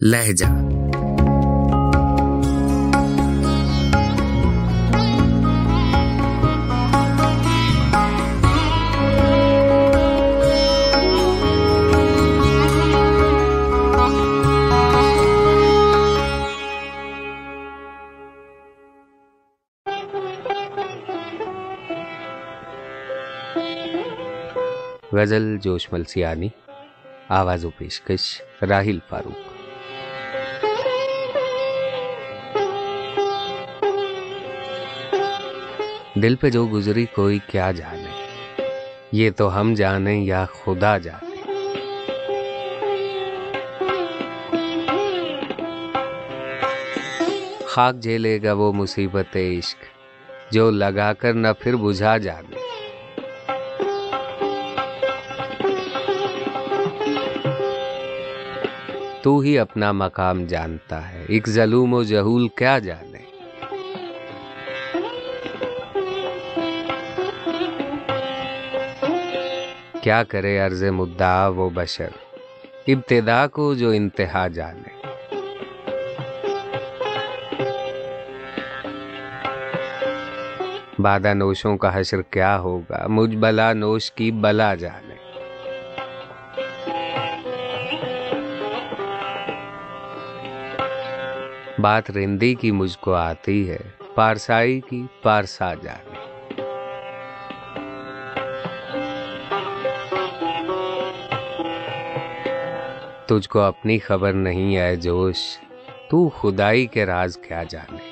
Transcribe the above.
لہجہ۔ غزل جوش ملسیانی آواز و پیشکش راہیل فاروق۔ دل پہ جو گزری کوئی کیا جانے۔ یہ تو ہم جانے یا خدا جانے۔ خاک جھیلے گا وہ مصیبت عشق، جو لگا کر نہ پھر بجھا جانے۔ تو ہی اپنا مقام جانتا ہے۔ ایک ظلوم و جہول کیا جانے۔ کیا کرے عرض مدعا وہ بشر؟ ابتدا کو جو انتہا جانے۔ بادہ نوشوں کا حشر کیا ہوگا؟ مجھ بلا نوش کی بلا جانے۔ بات رندی کی مجھ کو آتی ہے، پارسائی کی پارسا جانے۔ تجھ کو اپنی خبر نہیں ہے جوش تو خدائی کے راز کیا جانے؟